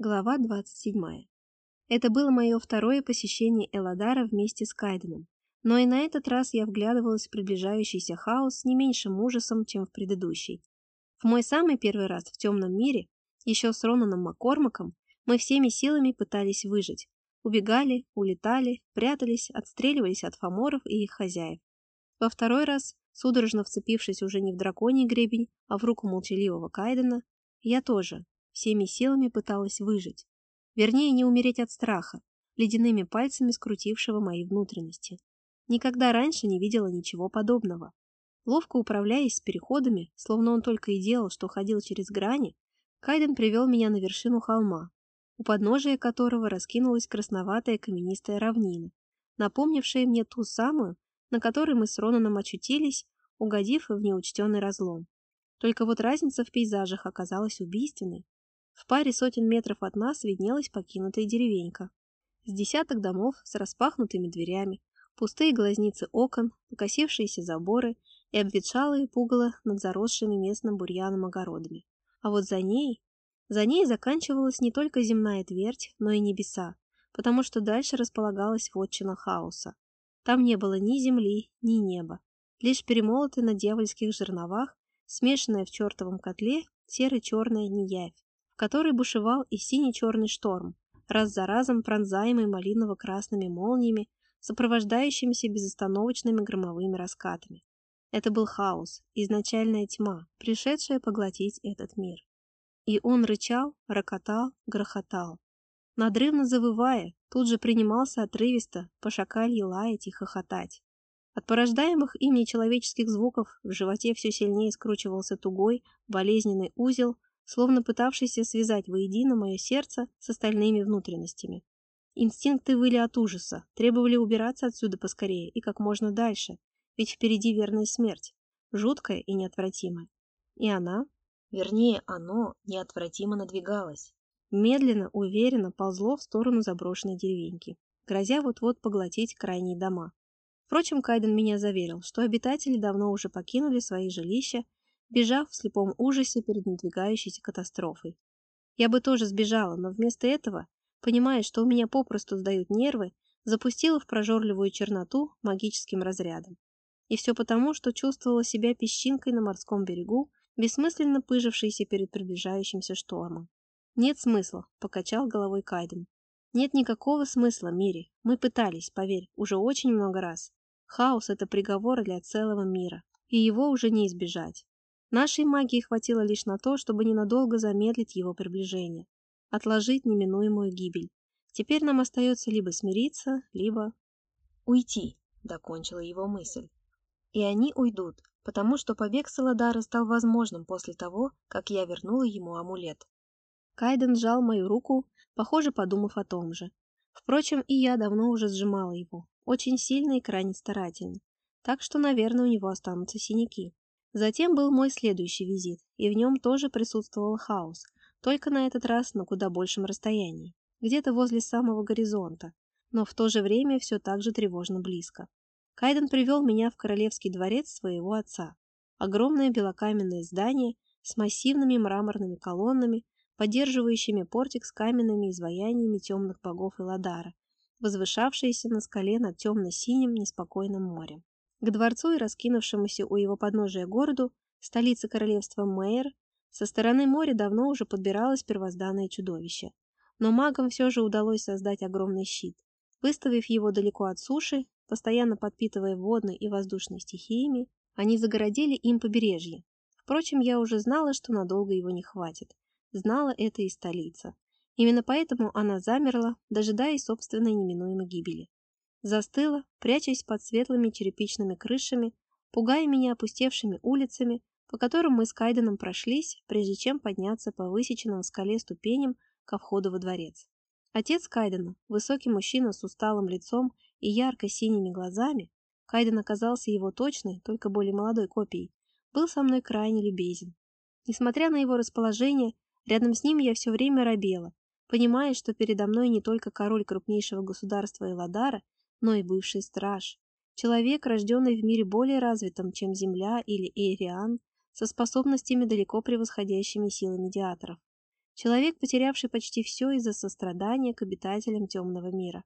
Глава 27. Это было мое второе посещение Эладара вместе с Кайденом, но и на этот раз я вглядывалась в приближающийся хаос с не меньшим ужасом, чем в предыдущий. В мой самый первый раз в темном мире, еще с Ронаном Маккормаком, мы всеми силами пытались выжить. Убегали, улетали, прятались, отстреливались от фаморов и их хозяев. Во второй раз, судорожно вцепившись уже не в драконий гребень, а в руку молчаливого Кайдена, я тоже, всеми силами пыталась выжить. Вернее, не умереть от страха, ледяными пальцами скрутившего мои внутренности. Никогда раньше не видела ничего подобного. Ловко управляясь с переходами, словно он только и делал, что ходил через грани, Кайден привел меня на вершину холма, у подножия которого раскинулась красноватая каменистая равнина, напомнившая мне ту самую, на которой мы с Ронаном очутились, угодив в неучтенный разлом. Только вот разница в пейзажах оказалась убийственной. В паре сотен метров от нас виднелась покинутая деревенька. С десяток домов с распахнутыми дверями, пустые глазницы окон, покосившиеся заборы и обветшалые пугало над заросшими местным бурьяном огородами. А вот за ней... За ней заканчивалась не только земная твердь, но и небеса, потому что дальше располагалась вотчина хаоса. Там не было ни земли, ни неба, лишь перемолотый на дьявольских жерновах, смешанная в чертовом котле серо-черная неявь, который бушевал и синий-черный шторм, раз за разом пронзаемый малиново-красными молниями, сопровождающимися безостановочными громовыми раскатами. Это был хаос, изначальная тьма, пришедшая поглотить этот мир. И он рычал, рокотал, грохотал. Надрывно завывая, тут же принимался отрывисто, по шакалье лаять и хохотать. От порождаемых им нечеловеческих звуков в животе все сильнее скручивался тугой, болезненный узел, словно пытавшийся связать воедино мое сердце с остальными внутренностями. Инстинкты выли от ужаса, требовали убираться отсюда поскорее и как можно дальше, ведь впереди верная смерть, жуткая и неотвратимая. И она, вернее, оно неотвратимо надвигалось. Медленно, уверенно ползло в сторону заброшенной деревеньки, грозя вот-вот поглотить крайние дома. Впрочем, Кайден меня заверил, что обитатели давно уже покинули свои жилища бежав в слепом ужасе перед надвигающейся катастрофой. Я бы тоже сбежала, но вместо этого, понимая, что у меня попросту сдают нервы, запустила в прожорливую черноту магическим разрядом. И все потому, что чувствовала себя песчинкой на морском берегу, бессмысленно пыжившейся перед приближающимся штормом. «Нет смысла», — покачал головой Кайден. «Нет никакого смысла, Мири. Мы пытались, поверь, уже очень много раз. Хаос — это приговор для целого мира, и его уже не избежать. Нашей магии хватило лишь на то, чтобы ненадолго замедлить его приближение, отложить неминуемую гибель. Теперь нам остается либо смириться, либо... «Уйти», — докончила его мысль. И они уйдут, потому что побег Саладара стал возможным после того, как я вернула ему амулет. Кайден сжал мою руку, похоже, подумав о том же. Впрочем, и я давно уже сжимала его, очень сильно и крайне старательно, так что, наверное, у него останутся синяки. Затем был мой следующий визит, и в нем тоже присутствовал хаос, только на этот раз на куда большем расстоянии, где-то возле самого горизонта, но в то же время все так же тревожно близко. Кайден привел меня в королевский дворец своего отца. Огромное белокаменное здание с массивными мраморными колоннами, поддерживающими портик с каменными изваяниями темных богов Эладара, возвышавшееся на скале над темно-синим неспокойным морем. К дворцу и раскинувшемуся у его подножия городу, столице королевства Мэйр, со стороны моря давно уже подбиралось первозданное чудовище. Но магам все же удалось создать огромный щит. Выставив его далеко от суши, постоянно подпитывая водной и воздушной стихиями, они загородили им побережье. Впрочем, я уже знала, что надолго его не хватит. Знала это и столица. Именно поэтому она замерла, дожидаясь собственной неминуемой гибели. Застыла, прячась под светлыми черепичными крышами, пугая меня опустевшими улицами, по которым мы с Кайденом прошлись, прежде чем подняться по высеченным в скале ступеням ко входу во дворец. Отец Кайдена, высокий мужчина с усталым лицом и ярко-синими глазами, Кайден оказался его точной, только более молодой копией, был со мной крайне любезен. Несмотря на его расположение, рядом с ним я все время робела, понимая, что передо мной не только король крупнейшего государства Эладара, но и бывший страж. Человек, рожденный в мире более развитом, чем Земля или Эйриан, со способностями, далеко превосходящими силы медиаторов. Человек, потерявший почти все из-за сострадания к обитателям темного мира.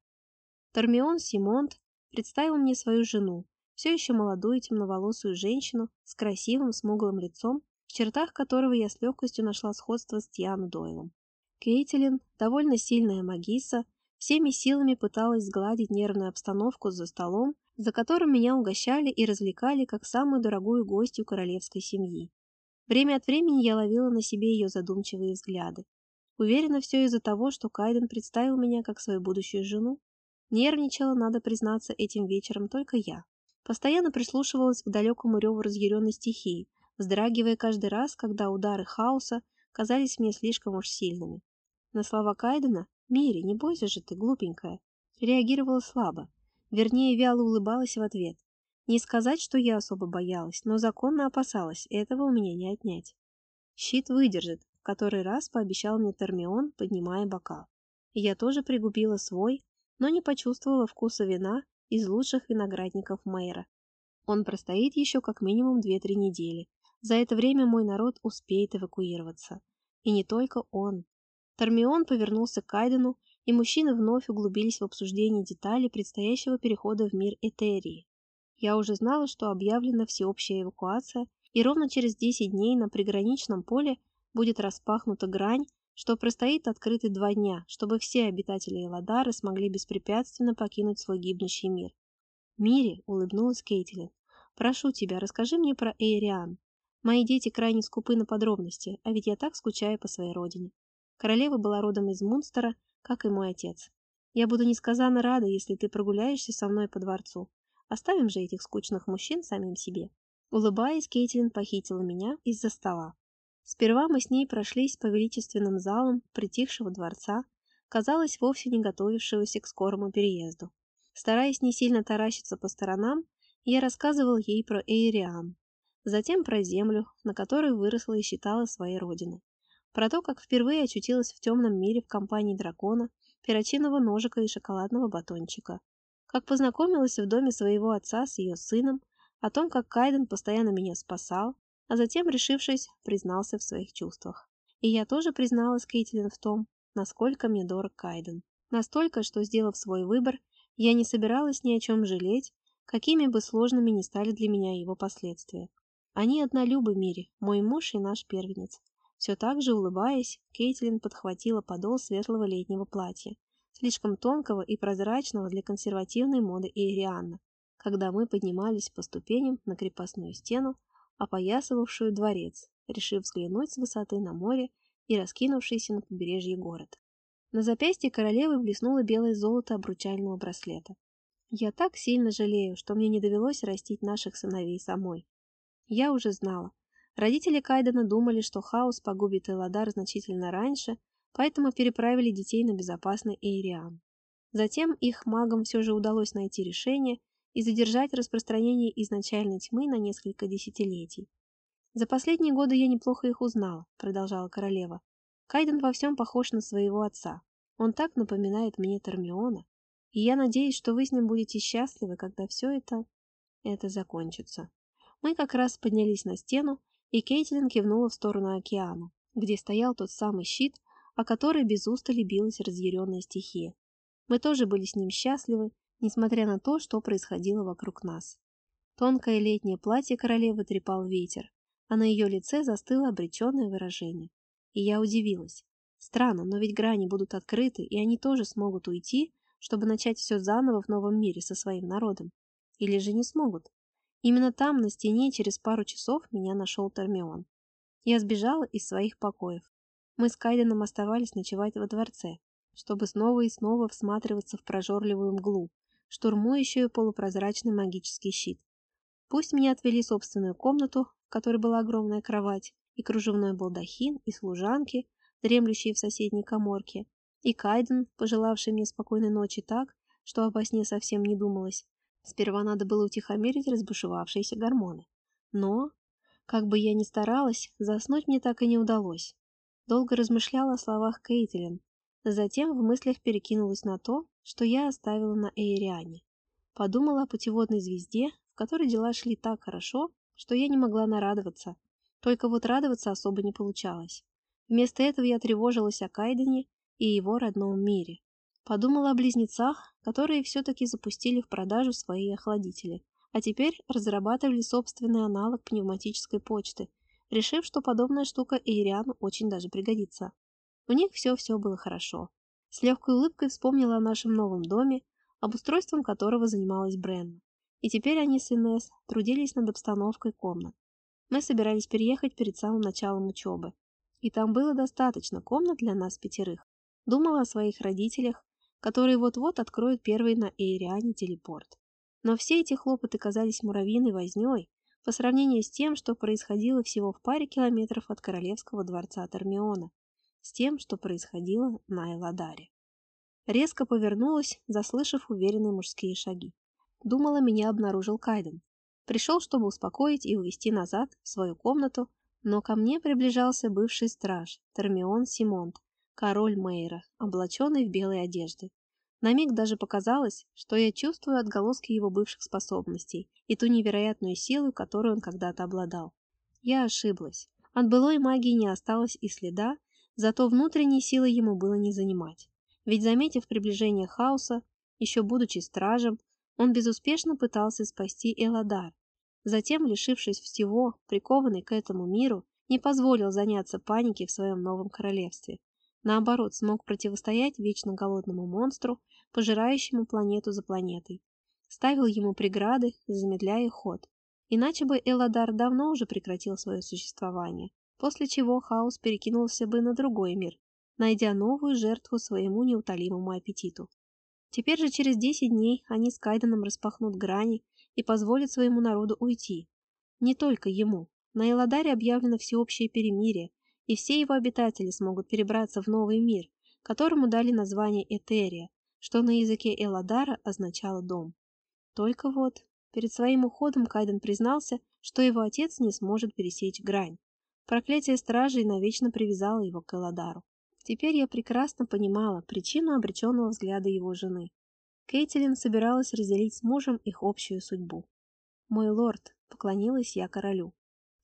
Тормион Симонт представил мне свою жену, все еще молодую темноволосую женщину с красивым смуглым лицом, в чертах которого я с легкостью нашла сходство с Тиану Дойлом. Кейтилин, довольно сильная магиса, всеми силами пыталась сгладить нервную обстановку за столом, за которым меня угощали и развлекали как самую дорогую гостью королевской семьи. Время от времени я ловила на себе ее задумчивые взгляды. Уверена, все из-за того, что Кайден представил меня как свою будущую жену. Нервничала, надо признаться, этим вечером только я. Постоянно прислушивалась к далекому реву разъяренной стихии, вздрагивая каждый раз, когда удары хаоса казались мне слишком уж сильными. На слова Кайдена «Мири, не бойся же ты, глупенькая», реагировала слабо, вернее, вяло улыбалась в ответ. Не сказать, что я особо боялась, но законно опасалась, этого у меня не отнять. Щит выдержит, в который раз пообещал мне Термион, поднимая бокал. Я тоже пригубила свой, но не почувствовала вкуса вина из лучших виноградников мэра. Он простоит еще как минимум 2-3 недели. За это время мой народ успеет эвакуироваться. И не только он. Тормион повернулся к Кайдену, и мужчины вновь углубились в обсуждение деталей предстоящего перехода в мир Этерии. Я уже знала, что объявлена всеобщая эвакуация, и ровно через 10 дней на приграничном поле будет распахнута грань, что простоит открытой два дня, чтобы все обитатели Эладары смогли беспрепятственно покинуть свой гибнущий мир. «Мире», — улыбнулась Кейтлин, — «прошу тебя, расскажи мне про Эйриан. Мои дети крайне скупы на подробности, а ведь я так скучаю по своей родине. Королева была родом из Мунстера, как и мой отец. Я буду несказанно рада, если ты прогуляешься со мной по дворцу. Оставим же этих скучных мужчин самим себе». Улыбаясь, Кейтлин похитила меня из-за стола. Сперва мы с ней прошлись по величественным залам притихшего дворца, казалось, вовсе не готовившегося к скорому переезду. Стараясь не сильно таращиться по сторонам, я рассказывал ей про Эйриан, затем про землю, на которой выросла и считала своей родиной, про то, как впервые очутилась в темном мире в компании дракона, перочинного ножика и шоколадного батончика, как познакомилась в доме своего отца с ее сыном, о том, как Кайден постоянно меня спасал, а затем, решившись, признался в своих чувствах. И я тоже призналась Кейтлин в том, насколько мне дорог Кайден. Настолько, что, сделав свой выбор, я не собиралась ни о чем жалеть, какими бы сложными ни стали для меня его последствия. Они однолюбы в мире, мой муж и наш первенец. Все так же улыбаясь, Кейтлин подхватила подол светлого летнего платья, слишком тонкого и прозрачного для консервативной моды Ирианна, когда мы поднимались по ступеням на крепостную стену, опоясывавшую дворец, решив взглянуть с высоты на море и раскинувшийся на побережье город. На запястье королевы блеснуло белое золото обручального браслета. Я так сильно жалею, что мне не довелось растить наших сыновей самой. Я уже знала. Родители Кайдена думали, что хаос погубит Эладар значительно раньше, поэтому переправили детей на безопасный Эйриан. Затем их магам все же удалось найти решение и задержать распространение изначальной тьмы на несколько десятилетий. «За последние годы я неплохо их узнала», — продолжала королева. «Кайден во всем похож на своего отца. Он так напоминает мне Термиона. И я надеюсь, что вы с ним будете счастливы, когда все это... это закончится». Мы как раз поднялись на стену, и Кейтлин кивнула в сторону океана, где стоял тот самый щит, о который без устали билась разъяренная стихия. Мы тоже были с ним счастливы, несмотря на то, что происходило вокруг нас. Тонкое летнее платье королевы трепал ветер, а на ее лице застыло обреченное выражение. И я удивилась. Странно, но ведь грани будут открыты, и они тоже смогут уйти, чтобы начать все заново в новом мире со своим народом. Или же не смогут. Именно там, на стене, через пару часов меня нашел Термион. Я сбежала из своих покоев. Мы с Кайденом оставались ночевать во дворце, чтобы снова и снова всматриваться в прожорливую мглу, штурмующую полупрозрачный магический щит. Пусть меня отвели в собственную комнату, в которой была огромная кровать, и кружевной балдахин, и служанки, дремлющие в соседней коморке, и Кайден, пожелавший мне спокойной ночи так, что обо сне совсем не думалось. Сперва надо было утихомирить разбушевавшиеся гормоны. Но, как бы я ни старалась, заснуть мне так и не удалось. Долго размышляла о словах Кейтлин, Затем в мыслях перекинулась на то, что я оставила на Эйриане. Подумала о путеводной звезде, в которой дела шли так хорошо, что я не могла нарадоваться. Только вот радоваться особо не получалось. Вместо этого я тревожилась о Кайдене и его родном мире. Подумала о близнецах, которые все-таки запустили в продажу свои охладители, а теперь разрабатывали собственный аналог пневматической почты, решив, что подобная штука Эйриану очень даже пригодится. У них все-все было хорошо. С легкой улыбкой вспомнила о нашем новом доме, обустройством которого занималась Бренна. И теперь они с Инесс трудились над обстановкой комнат. Мы собирались переехать перед самым началом учебы. И там было достаточно комнат для нас пятерых. Думала о своих родителях, которые вот-вот откроют первый на Эйриане телепорт. Но все эти хлопоты казались муравьиной вознёй по сравнению с тем, что происходило всего в паре километров от королевского дворца Термиона, с тем, что происходило на Эладаре. Резко повернулась, заслышав уверенные мужские шаги. Думала, меня обнаружил Кайден. Пришел, чтобы успокоить и увести назад в свою комнату, но ко мне приближался бывший страж, Термион Симонт, король Мейра, облаченный в белые одежды. На миг даже показалось, что я чувствую отголоски его бывших способностей и ту невероятную силу, которой он когда-то обладал. Я ошиблась. От былой магии не осталось и следа, зато внутренней силы ему было не занимать. Ведь, заметив приближение хаоса, еще будучи стражем, он безуспешно пытался спасти Эладар. Затем, лишившись всего, прикованный к этому миру, не позволил заняться панике в своем новом королевстве. Наоборот, смог противостоять вечно голодному монстру, пожирающему планету за планетой. Ставил ему преграды, замедляя ход. Иначе бы Эладар давно уже прекратил свое существование, после чего хаос перекинулся бы на другой мир, найдя новую жертву своему неутолимому аппетиту. Теперь же через 10 дней они с Кайденом распахнут грани и позволят своему народу уйти. Не только ему. На Эладаре объявлено всеобщее перемирие, и все его обитатели смогут перебраться в новый мир, которому дали название Этерия, что на языке Эладара означало «дом». Только вот, перед своим уходом Кайден признался, что его отец не сможет пересечь грань. Проклятие стражей навечно привязало его к Эладару. Теперь я прекрасно понимала причину обреченного взгляда его жены. Кейтилин собиралась разделить с мужем их общую судьбу. «Мой лорд», — поклонилась я королю.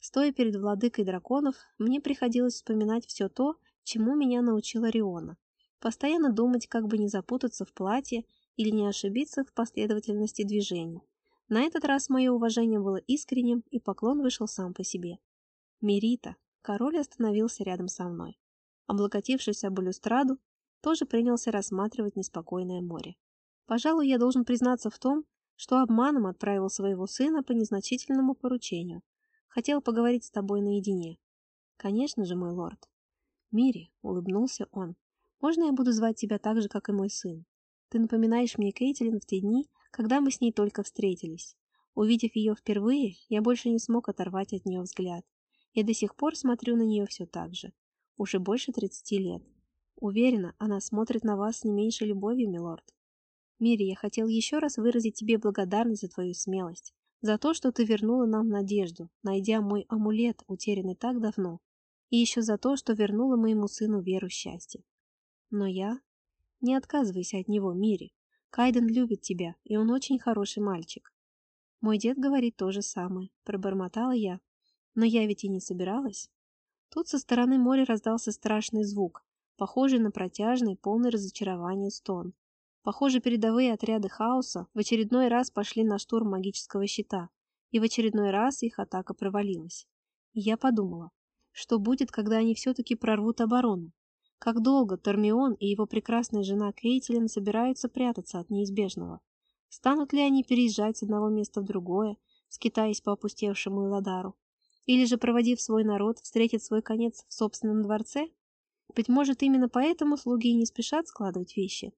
Стоя перед владыкой драконов, мне приходилось вспоминать все то, чему меня научила Риона. Постоянно думать, как бы не запутаться в платье или не ошибиться в последовательности движений. На этот раз мое уважение было искренним, и поклон вышел сам по себе. Мерита, король остановился рядом со мной. Облокотившись об балюстраду, тоже принялся рассматривать неспокойное море. Пожалуй, я должен признаться в том, что обманом отправил своего сына по незначительному поручению, Хотел поговорить с тобой наедине. Конечно же, мой лорд. Мири, улыбнулся он. Можно я буду звать тебя так же, как и мой сын? Ты напоминаешь мне Кейтлин в те дни, когда мы с ней только встретились. Увидев ее впервые, я больше не смог оторвать от нее взгляд. Я до сих пор смотрю на нее все так же. Уже больше тридцати лет. Уверена, она смотрит на вас с не меньшей любовью, милорд. Мири, я хотел еще раз выразить тебе благодарность за твою смелость. За то, что ты вернула нам надежду, найдя мой амулет, утерянный так давно. И еще за то, что вернула моему сыну веру счастья. Но я... Не отказывайся от него, Мири. Кайден любит тебя, и он очень хороший мальчик. Мой дед говорит то же самое, пробормотала я. Но я ведь и не собиралась. Тут со стороны моря раздался страшный звук, похожий на протяжный, полный разочарования стон. Похоже, передовые отряды хаоса в очередной раз пошли на штурм магического щита, и в очередной раз их атака провалилась. И я подумала, что будет, когда они все-таки прорвут оборону? Как долго Тормион и его прекрасная жена Кейтилин собираются прятаться от неизбежного? Станут ли они переезжать с одного места в другое, скитаясь по опустевшему Эладару? Или же, проводив свой народ, встретят свой конец в собственном дворце? Быть может, именно поэтому слуги не спешат складывать вещи,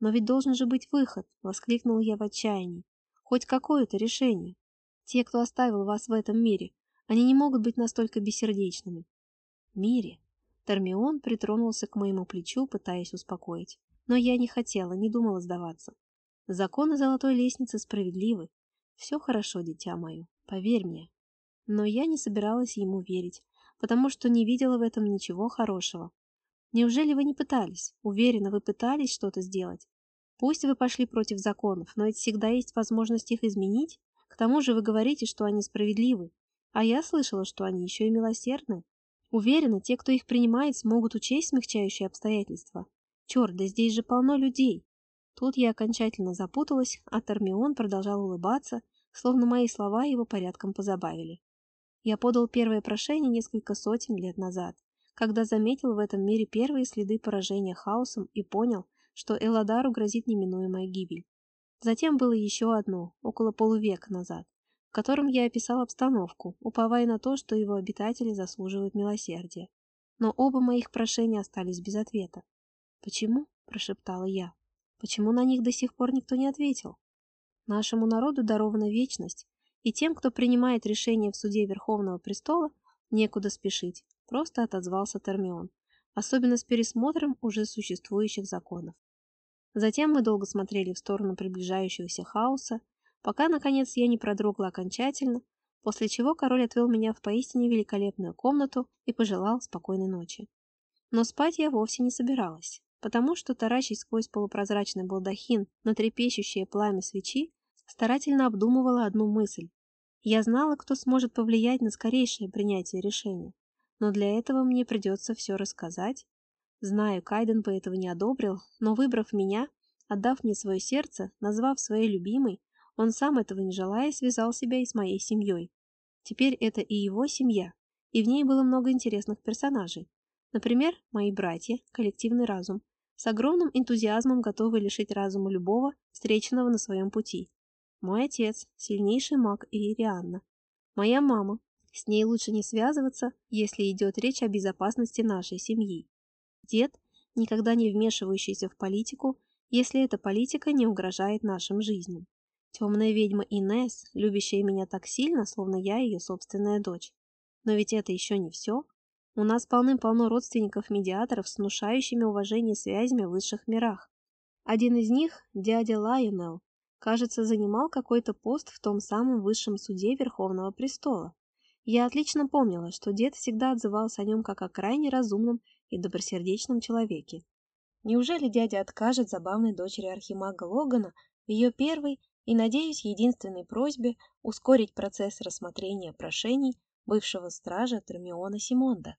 «Но ведь должен же быть выход!» — воскликнул я в отчаянии. «Хоть какое-то решение. Те, кто оставил вас в этом мире, они не могут быть настолько бессердечными». «Мире?» Термион притронулся к моему плечу, пытаясь успокоить. Но я не хотела, не думала сдаваться. Законы золотой лестницы справедливы. Все хорошо, дитя мое, поверь мне. Но я не собиралась ему верить, потому что не видела в этом ничего хорошего. Неужели вы не пытались? Уверена, вы пытались что-то сделать. Пусть вы пошли против законов, но ведь всегда есть возможность их изменить. К тому же вы говорите, что они справедливы. А я слышала, что они еще и милосердны. Уверена, те, кто их принимает, смогут учесть смягчающие обстоятельства. Черт, да здесь же полно людей. Тут я окончательно запуталась, а Термион продолжал улыбаться, словно мои слова его порядком позабавили. Я подал первое прошение несколько сотен лет назад, когда заметил в этом мире первые следы поражения хаосом и понял, что Эладару грозит неминуемая гибель. Затем было еще одно, около полувека назад, в котором я описал обстановку, уповая на то, что его обитатели заслуживают милосердия. Но оба моих прошения остались без ответа. «Почему?» – прошептала я. «Почему на них до сих пор никто не ответил?» Нашему народу дарована вечность, и тем, кто принимает решение в суде Верховного Престола, некуда спешить, просто отозвался Термион, особенно с пересмотром уже существующих законов. Затем мы долго смотрели в сторону приближающегося хаоса, пока, наконец, я не продрогла окончательно, после чего король отвел меня в поистине великолепную комнату и пожелал спокойной ночи. Но спать я вовсе не собиралась, потому что, таращить сквозь полупрозрачный балдахин на трепещущее пламя свечи, старательно обдумывала одну мысль. Я знала, кто сможет повлиять на скорейшее принятие решения, но для этого мне придется все рассказать Знаю, Кайден бы этого не одобрил, но выбрав меня, отдав мне свое сердце, назвав своей любимой, он сам этого не желая связал себя и с моей семьей. Теперь это и его семья, и в ней было много интересных персонажей. Например, мои братья, коллективный разум, с огромным энтузиазмом готовы лишить разума любого, встреченного на своем пути. Мой отец, сильнейший маг Ирианна. Моя мама, с ней лучше не связываться, если идет речь о безопасности нашей семьи. Дед, никогда не вмешивающийся в политику, если эта политика не угрожает нашим жизням. Темная ведьма Инес, любящая меня так сильно, словно я ее собственная дочь. Но ведь это еще не все. У нас полным-полно родственников-медиаторов с внушающими уважение связями в высших мирах. Один из них, дядя Лайонел, кажется, занимал какой-то пост в том самом высшем суде Верховного престола. Я отлично помнила, что дед всегда отзывался о нем как о крайне разумном и добросердечном человеке. Неужели дядя откажет забавной дочери архимага Логана в ее первой и, надеюсь, единственной просьбе ускорить процесс рассмотрения прошений бывшего стража Термиона Симонда?